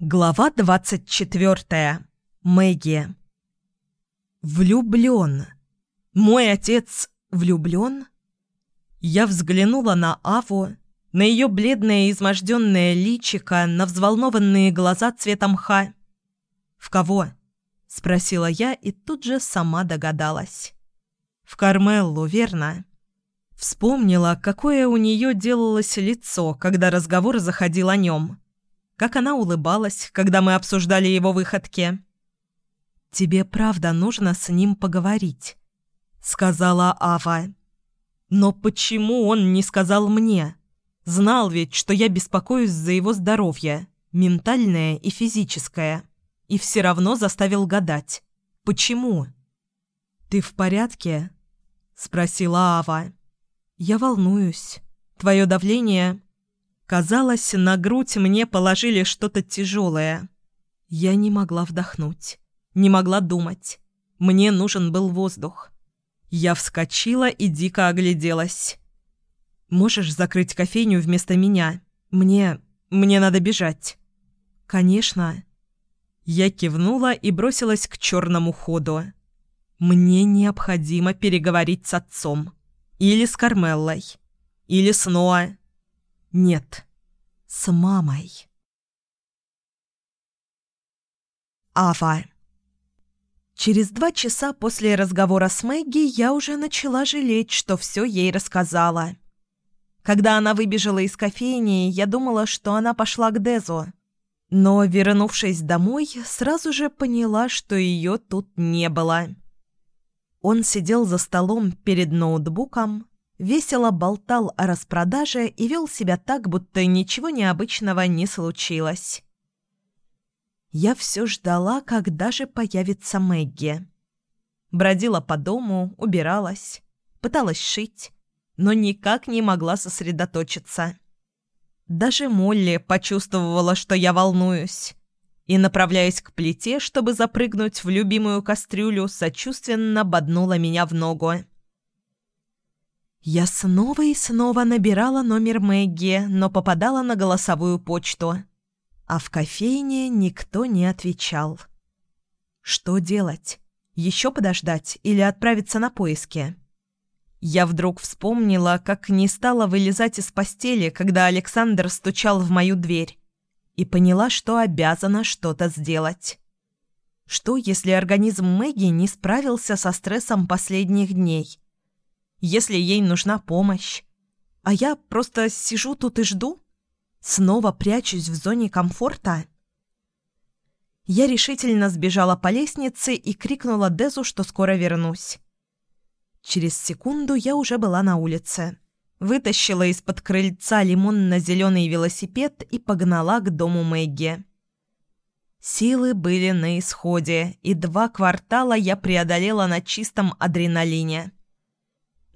Глава двадцать четвертая. Мэгги. Влюблен. Мой отец влюблен? Я взглянула на Аву, на ее бледное изможденное личико, на взволнованные глаза цвета мха. «В кого?» – спросила я и тут же сама догадалась. «В Кармеллу, верно?» Вспомнила, какое у нее делалось лицо, когда разговор заходил о нем – как она улыбалась, когда мы обсуждали его выходки. «Тебе правда нужно с ним поговорить», — сказала Ава. «Но почему он не сказал мне? Знал ведь, что я беспокоюсь за его здоровье, ментальное и физическое, и все равно заставил гадать. Почему?» «Ты в порядке?» — спросила Ава. «Я волнуюсь. Твое давление...» Казалось, на грудь мне положили что-то тяжелое. Я не могла вдохнуть, не могла думать. Мне нужен был воздух. Я вскочила и дико огляделась. «Можешь закрыть кофейню вместо меня? Мне... мне надо бежать». «Конечно». Я кивнула и бросилась к черному ходу. «Мне необходимо переговорить с отцом. Или с Кармеллой. Или с Ноа. Нет. С мамой. Ава. Через два часа после разговора с Мэгги я уже начала жалеть, что все ей рассказала. Когда она выбежала из кофейни, я думала, что она пошла к Дезу. Но, вернувшись домой, сразу же поняла, что ее тут не было. Он сидел за столом перед ноутбуком, весело болтал о распродаже и вел себя так, будто ничего необычного не случилось. Я все ждала, когда же появится Мэгги. Бродила по дому, убиралась, пыталась шить, но никак не могла сосредоточиться. Даже Молли почувствовала, что я волнуюсь, и, направляясь к плите, чтобы запрыгнуть в любимую кастрюлю, сочувственно боднула меня в ногу. Я снова и снова набирала номер Мэгги, но попадала на голосовую почту. А в кофейне никто не отвечал. Что делать? Еще подождать или отправиться на поиски? Я вдруг вспомнила, как не стала вылезать из постели, когда Александр стучал в мою дверь, и поняла, что обязана что-то сделать. Что, если организм Мэгги не справился со стрессом последних дней – если ей нужна помощь. А я просто сижу тут и жду? Снова прячусь в зоне комфорта? Я решительно сбежала по лестнице и крикнула Дезу, что скоро вернусь. Через секунду я уже была на улице. Вытащила из-под крыльца лимонно-зеленый велосипед и погнала к дому Мэгги. Силы были на исходе, и два квартала я преодолела на чистом адреналине.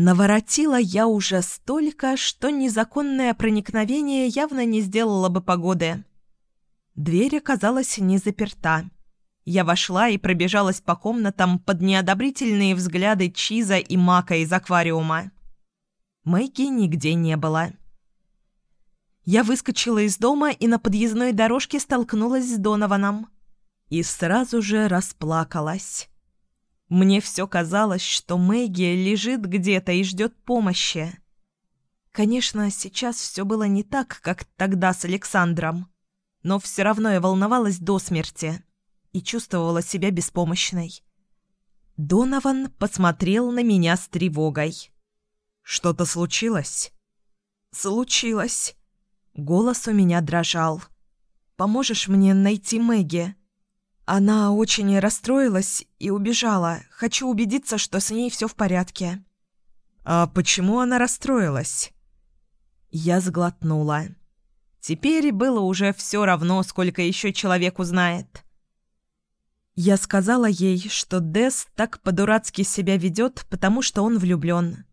Наворотила я уже столько, что незаконное проникновение явно не сделало бы погоды. Дверь оказалась не заперта. Я вошла и пробежалась по комнатам под неодобрительные взгляды Чиза и Мака из аквариума. Мэйки нигде не было. Я выскочила из дома и на подъездной дорожке столкнулась с Донованом. И сразу же расплакалась. Мне все казалось, что Мэгги лежит где-то и ждет помощи. Конечно, сейчас все было не так, как тогда с Александром, но все равно я волновалась до смерти и чувствовала себя беспомощной. Донован посмотрел на меня с тревогой. «Что-то случилось?» «Случилось». Голос у меня дрожал. «Поможешь мне найти Мэгги?» Она очень расстроилась и убежала. Хочу убедиться, что с ней все в порядке. А почему она расстроилась? Я сглотнула. Теперь было уже все равно, сколько еще человек узнает. Я сказала ей, что Дес так по-дурацки себя ведет, потому что он влюблен.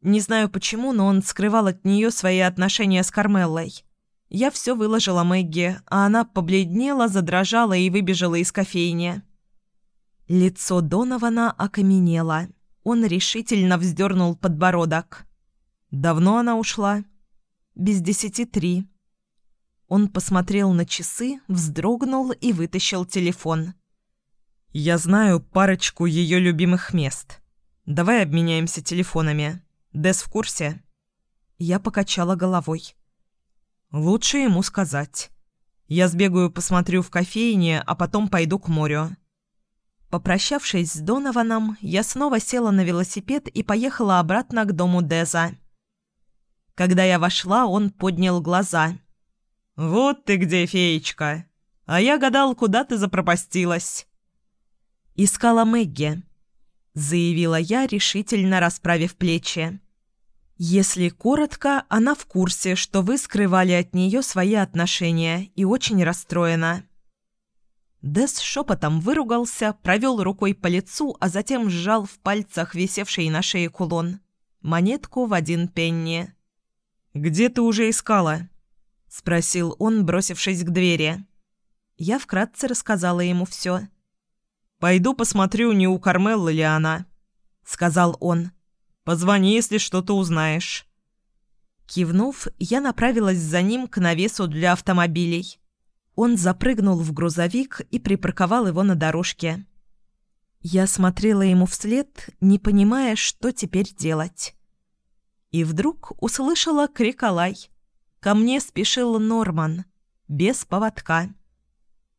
Не знаю почему, но он скрывал от нее свои отношения с Кармеллой. Я все выложила Мэгги, а она побледнела, задрожала и выбежала из кофейни. Лицо Донована окаменело. Он решительно вздернул подбородок. «Давно она ушла?» «Без десяти три». Он посмотрел на часы, вздрогнул и вытащил телефон. «Я знаю парочку ее любимых мест. Давай обменяемся телефонами. Дес в курсе?» Я покачала головой. «Лучше ему сказать. Я сбегаю посмотрю в кофейне, а потом пойду к морю». Попрощавшись с Донованом, я снова села на велосипед и поехала обратно к дому Деза. Когда я вошла, он поднял глаза. «Вот ты где, феечка! А я гадал, куда ты запропастилась!» «Искала Мэгги», — заявила я, решительно расправив плечи. «Если коротко, она в курсе, что вы скрывали от нее свои отношения и очень расстроена». Дес шепотом выругался, провел рукой по лицу, а затем сжал в пальцах висевший на шее кулон. Монетку в один пенни. «Где ты уже искала?» — спросил он, бросившись к двери. Я вкратце рассказала ему все. «Пойду посмотрю, не у Кармеллы ли она», — сказал он. «Позвони, если что-то узнаешь». Кивнув, я направилась за ним к навесу для автомобилей. Он запрыгнул в грузовик и припарковал его на дорожке. Я смотрела ему вслед, не понимая, что теперь делать. И вдруг услышала крик Алай. Ко мне спешил Норман, без поводка.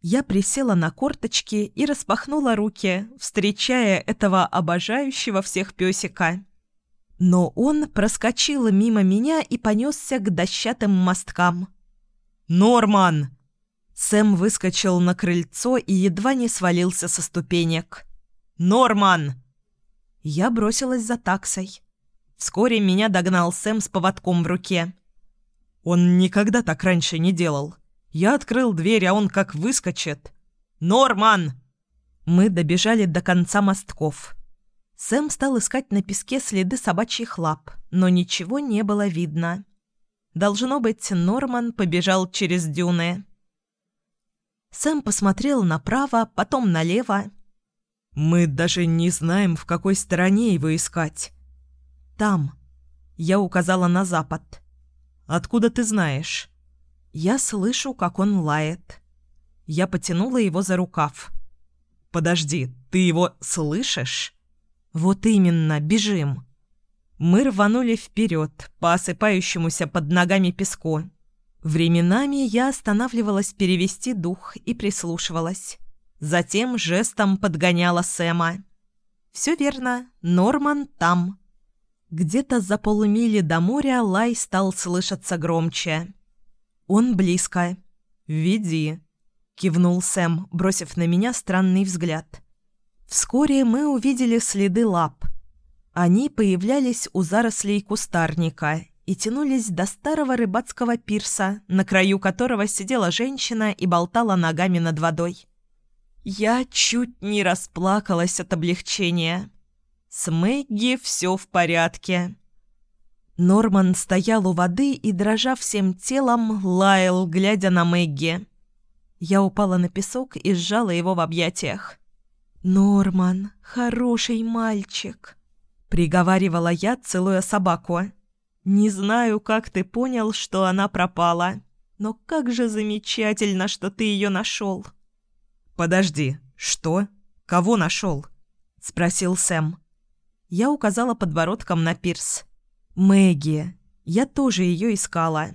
Я присела на корточки и распахнула руки, встречая этого обожающего всех песика. Но он проскочил мимо меня и понесся к дощатым мосткам. «Норман!» Сэм выскочил на крыльцо и едва не свалился со ступенек. «Норман!» Я бросилась за таксой. Вскоре меня догнал Сэм с поводком в руке. «Он никогда так раньше не делал. Я открыл дверь, а он как выскочит. Норман!» Мы добежали до конца мостков. Сэм стал искать на песке следы собачьих лап, но ничего не было видно. Должно быть, Норман побежал через дюны. Сэм посмотрел направо, потом налево. «Мы даже не знаем, в какой стороне его искать». «Там». Я указала на запад. «Откуда ты знаешь?» Я слышу, как он лает. Я потянула его за рукав. «Подожди, ты его слышишь?» «Вот именно, бежим». Мы рванули вперед по осыпающемуся под ногами песку. Временами я останавливалась перевести дух и прислушивалась. Затем жестом подгоняла Сэма. «Все верно, Норман там». Где-то за полумили до моря лай стал слышаться громче. «Он близко. Веди», — кивнул Сэм, бросив на меня странный взгляд. Вскоре мы увидели следы лап. Они появлялись у зарослей кустарника и тянулись до старого рыбацкого пирса, на краю которого сидела женщина и болтала ногами над водой. Я чуть не расплакалась от облегчения. С Мэгги все в порядке. Норман стоял у воды и, дрожа всем телом, лаял, глядя на Мэгги. Я упала на песок и сжала его в объятиях. «Норман, хороший мальчик», — приговаривала я, целуя собаку. «Не знаю, как ты понял, что она пропала, но как же замечательно, что ты ее нашел». «Подожди, что? Кого нашел?» — спросил Сэм. Я указала подбородком на пирс. «Мэгги. Я тоже ее искала.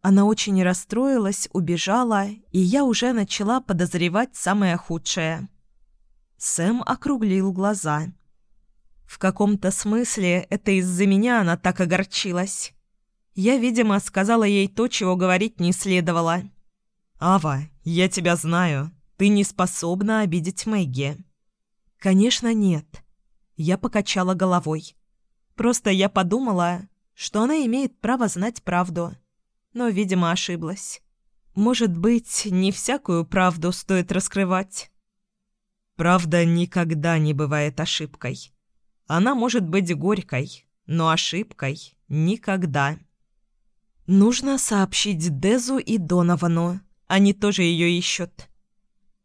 Она очень расстроилась, убежала, и я уже начала подозревать самое худшее». Сэм округлил глаза. В каком-то смысле это из-за меня она так огорчилась. Я, видимо, сказала ей то, чего говорить не следовало. «Ава, я тебя знаю. Ты не способна обидеть Мэгги». «Конечно, нет». Я покачала головой. Просто я подумала, что она имеет право знать правду. Но, видимо, ошиблась. Может быть, не всякую правду стоит раскрывать. Правда никогда не бывает ошибкой. Она может быть горькой, но ошибкой никогда. Нужно сообщить Дезу и Доновану. Они тоже ее ищут.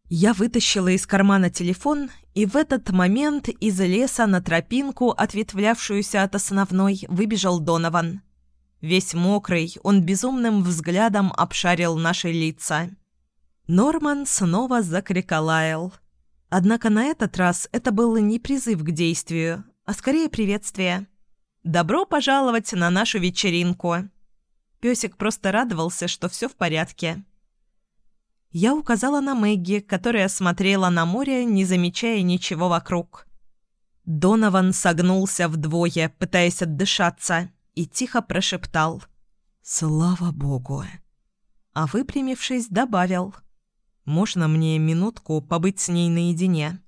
Я вытащила из кармана телефон, и в этот момент из леса на тропинку, ответвлявшуюся от основной, выбежал Донован. Весь мокрый, он безумным взглядом обшарил наши лица. Норман снова закриколаял. Однако на этот раз это был не призыв к действию, а скорее приветствие. «Добро пожаловать на нашу вечеринку!» Песик просто радовался, что все в порядке. Я указала на Мэгги, которая смотрела на море, не замечая ничего вокруг. Донован согнулся вдвое, пытаясь отдышаться, и тихо прошептал «Слава Богу!» А выпрямившись, добавил «Можно мне минутку побыть с ней наедине?»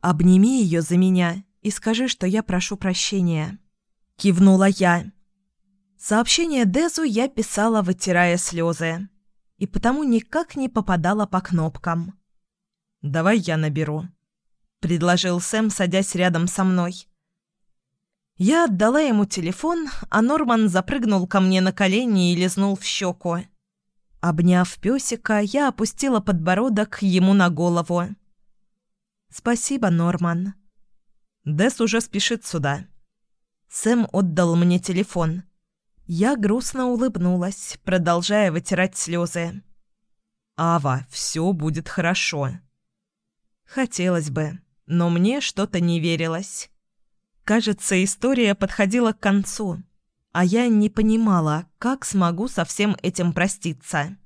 «Обними ее за меня и скажи, что я прошу прощения», — кивнула я. Сообщение Дезу я писала, вытирая слезы, и потому никак не попадала по кнопкам. «Давай я наберу», — предложил Сэм, садясь рядом со мной. Я отдала ему телефон, а Норман запрыгнул ко мне на колени и лизнул в щеку. Обняв песика, я опустила подбородок ему на голову. «Спасибо, Норман». «Десс уже спешит сюда». Сэм отдал мне телефон. Я грустно улыбнулась, продолжая вытирать слезы. «Ава, все будет хорошо». Хотелось бы, но мне что-то не верилось. Кажется, история подходила к концу, а я не понимала, как смогу со всем этим проститься.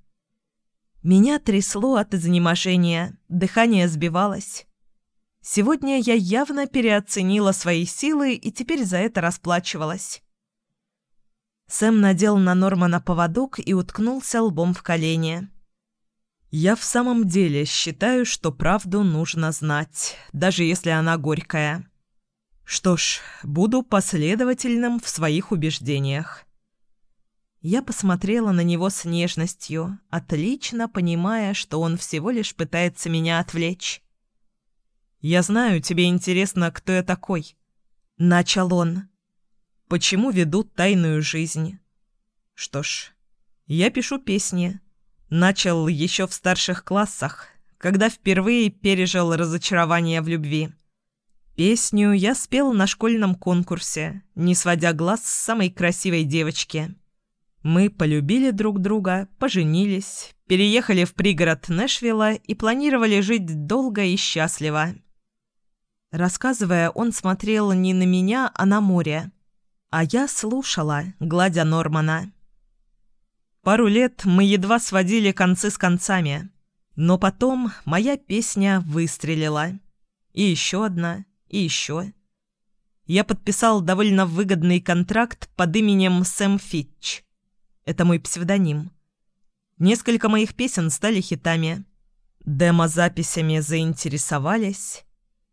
Меня трясло от изнеможения, дыхание сбивалось. Сегодня я явно переоценила свои силы и теперь за это расплачивалась. Сэм надел на Нормана поводок и уткнулся лбом в колени. «Я в самом деле считаю, что правду нужно знать, даже если она горькая. Что ж, буду последовательным в своих убеждениях». Я посмотрела на него с нежностью, отлично понимая, что он всего лишь пытается меня отвлечь. «Я знаю, тебе интересно, кто я такой», — начал он почему ведут тайную жизнь. Что ж, я пишу песни. Начал еще в старших классах, когда впервые пережил разочарование в любви. Песню я спел на школьном конкурсе, не сводя глаз с самой красивой девочки. Мы полюбили друг друга, поженились, переехали в пригород Нэшвилла и планировали жить долго и счастливо. Рассказывая, он смотрел не на меня, а на море. А я слушала, гладя Нормана. Пару лет мы едва сводили концы с концами, но потом моя песня выстрелила. И еще одна, и еще. Я подписал довольно выгодный контракт под именем Сэм Фитч. Это мой псевдоним. Несколько моих песен стали хитами. Демо-записями заинтересовались.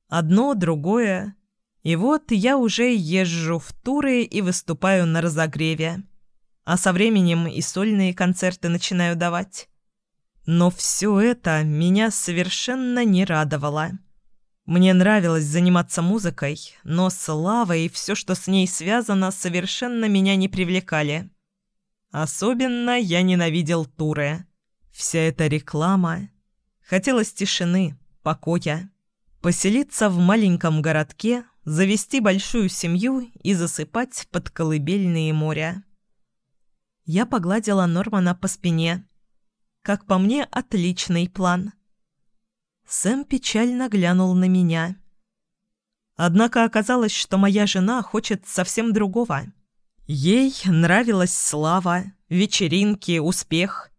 Одно, другое. И вот я уже езжу в туры и выступаю на разогреве. А со временем и сольные концерты начинаю давать. Но все это меня совершенно не радовало. Мне нравилось заниматься музыкой, но слава и все, что с ней связано, совершенно меня не привлекали. Особенно я ненавидел туры. Вся эта реклама. Хотелось тишины, покоя. Поселиться в маленьком городке, завести большую семью и засыпать под колыбельные моря. Я погладила Нормана по спине. Как по мне, отличный план. Сэм печально глянул на меня. Однако оказалось, что моя жена хочет совсем другого. Ей нравилась слава, вечеринки, успех.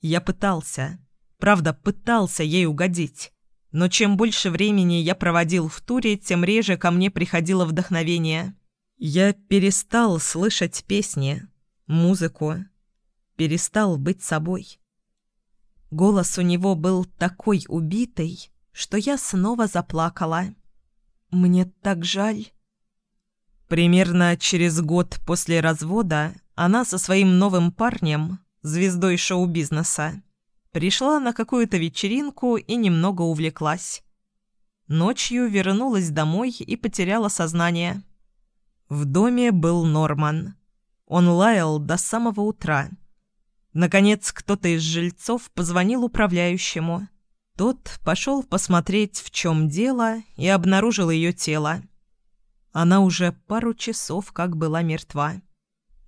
Я пытался, правда, пытался ей угодить. Но чем больше времени я проводил в туре, тем реже ко мне приходило вдохновение. Я перестал слышать песни, музыку, перестал быть собой. Голос у него был такой убитый, что я снова заплакала. Мне так жаль. Примерно через год после развода она со своим новым парнем, звездой шоу-бизнеса, Пришла на какую-то вечеринку и немного увлеклась. Ночью вернулась домой и потеряла сознание. В доме был Норман. Он лаял до самого утра. Наконец, кто-то из жильцов позвонил управляющему. Тот пошел посмотреть, в чем дело, и обнаружил ее тело. Она уже пару часов как была мертва.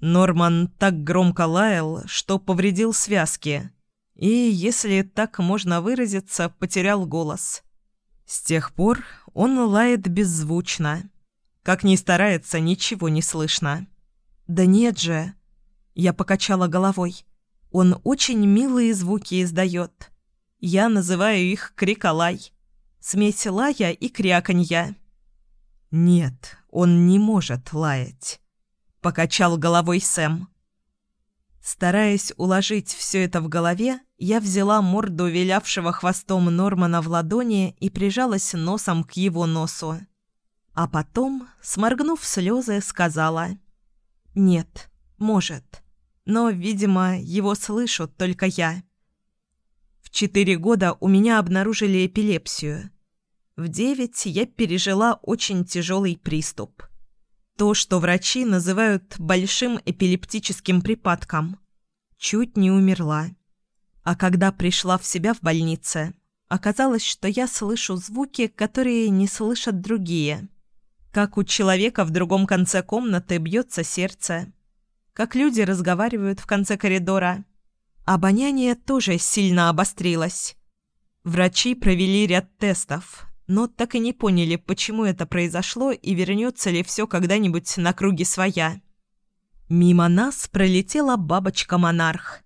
Норман так громко лаял, что повредил связки. И, если так можно выразиться, потерял голос. С тех пор он лает беззвучно. Как ни старается, ничего не слышно. «Да нет же!» Я покачала головой. «Он очень милые звуки издает. Я называю их криколай. Смесь лая и кряканья». «Нет, он не может лаять», — покачал головой Сэм. Стараясь уложить все это в голове, я взяла морду вилявшего хвостом Нормана в ладони и прижалась носом к его носу. А потом, сморгнув слезы, сказала «Нет, может, но, видимо, его слышу только я». В четыре года у меня обнаружили эпилепсию. В девять я пережила очень тяжелый приступ. То, что врачи называют большим эпилептическим припадком. Чуть не умерла. А когда пришла в себя в больнице, оказалось, что я слышу звуки, которые не слышат другие. Как у человека в другом конце комнаты бьется сердце. Как люди разговаривают в конце коридора. Обоняние тоже сильно обострилось. Врачи провели ряд тестов, но так и не поняли, почему это произошло и вернется ли все когда-нибудь на круги своя. Мимо нас пролетела бабочка-монарх.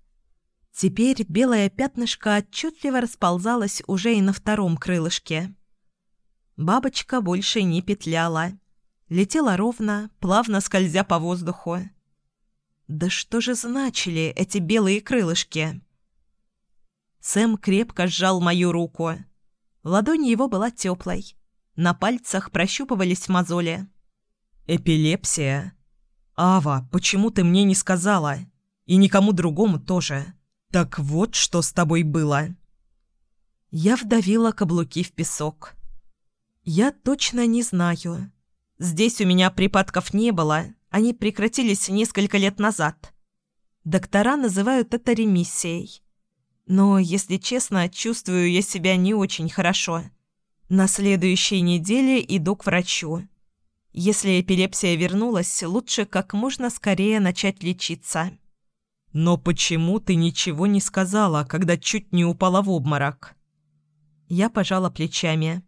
Теперь белое пятнышко отчетливо расползалось уже и на втором крылышке. Бабочка больше не петляла. Летела ровно, плавно скользя по воздуху. Да что же значили эти белые крылышки? Сэм крепко сжал мою руку. Ладонь его была теплой. На пальцах прощупывались мозоли. «Эпилепсия? Ава, почему ты мне не сказала? И никому другому тоже. Так вот, что с тобой было». Я вдавила каблуки в песок. «Я точно не знаю. Здесь у меня припадков не было, они прекратились несколько лет назад. Доктора называют это ремиссией. Но, если честно, чувствую я себя не очень хорошо. На следующей неделе иду к врачу. Если эпилепсия вернулась, лучше как можно скорее начать лечиться. «Но почему ты ничего не сказала, когда чуть не упала в обморок?» Я пожала плечами.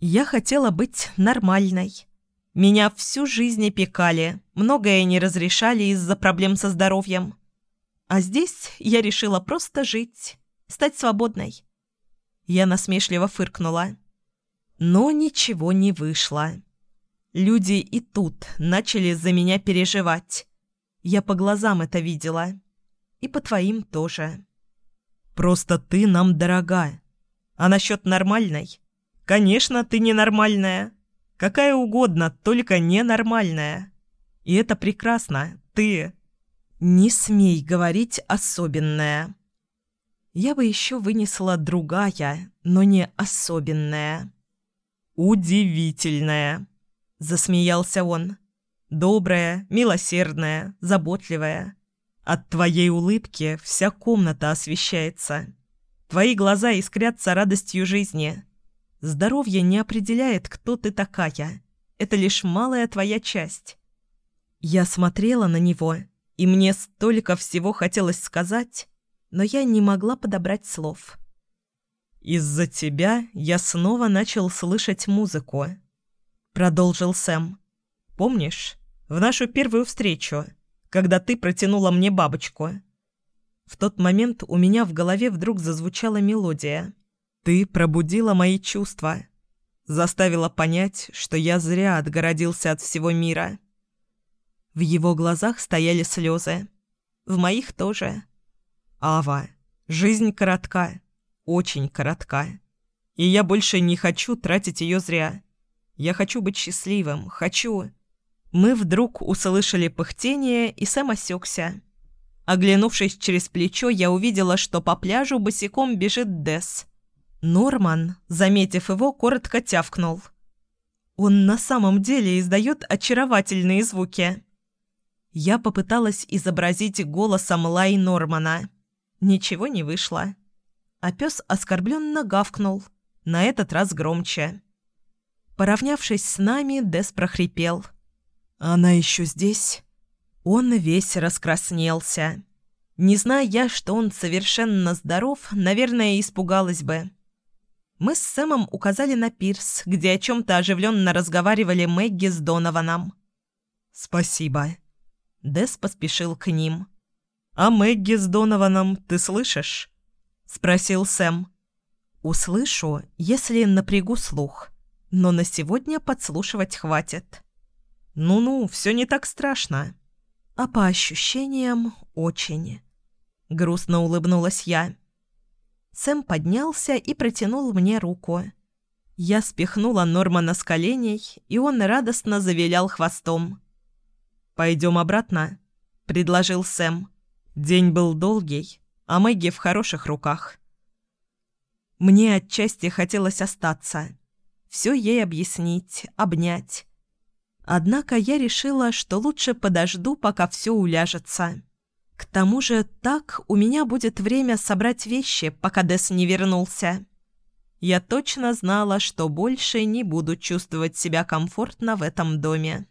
«Я хотела быть нормальной. Меня всю жизнь опекали, многое не разрешали из-за проблем со здоровьем. А здесь я решила просто жить, стать свободной. Я насмешливо фыркнула. Но ничего не вышло. Люди и тут начали за меня переживать. Я по глазам это видела. И по твоим тоже. Просто ты нам дорога. А насчет нормальной? Конечно, ты ненормальная. Какая угодно, только ненормальная. И это прекрасно. Ты «Не смей говорить особенное». Я бы еще вынесла другая, но не особенная. «Удивительная», — засмеялся он. «Добрая, милосердная, заботливая. От твоей улыбки вся комната освещается. Твои глаза искрятся радостью жизни. Здоровье не определяет, кто ты такая. Это лишь малая твоя часть». Я смотрела на него и мне столько всего хотелось сказать, но я не могла подобрать слов. «Из-за тебя я снова начал слышать музыку», — продолжил Сэм. «Помнишь, в нашу первую встречу, когда ты протянула мне бабочку?» В тот момент у меня в голове вдруг зазвучала мелодия. «Ты пробудила мои чувства», заставила понять, что я зря отгородился от всего мира. В его глазах стояли слезы. В моих тоже. «Ава, жизнь коротка. Очень коротка. И я больше не хочу тратить ее зря. Я хочу быть счастливым. Хочу...» Мы вдруг услышали пыхтение, и Сэм осекся. Оглянувшись через плечо, я увидела, что по пляжу босиком бежит Десс. Норман, заметив его, коротко тявкнул. Он на самом деле издает очаровательные звуки. Я попыталась изобразить голосом Лай Нормана. Ничего не вышло. А пес оскорбленно гавкнул. На этот раз громче. Поравнявшись с нами, Дес прохрипел. «Она еще здесь?» Он весь раскраснелся. Не зная что он совершенно здоров, наверное, испугалась бы. Мы с Сэмом указали на пирс, где о чем-то оживленно разговаривали Мэгги с Донованом. «Спасибо». Дес поспешил к ним. «А Мэгги с Донованом ты слышишь?» — спросил Сэм. «Услышу, если напрягу слух, но на сегодня подслушивать хватит». «Ну-ну, все не так страшно». «А по ощущениям очень». Грустно улыбнулась я. Сэм поднялся и протянул мне руку. Я спихнула Нормана с коленей, и он радостно завилял хвостом. «Пойдем обратно», — предложил Сэм. «День был долгий, а Мэгги в хороших руках». Мне отчасти хотелось остаться. Все ей объяснить, обнять. Однако я решила, что лучше подожду, пока все уляжется. К тому же так у меня будет время собрать вещи, пока Дес не вернулся. Я точно знала, что больше не буду чувствовать себя комфортно в этом доме.